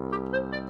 Thank you.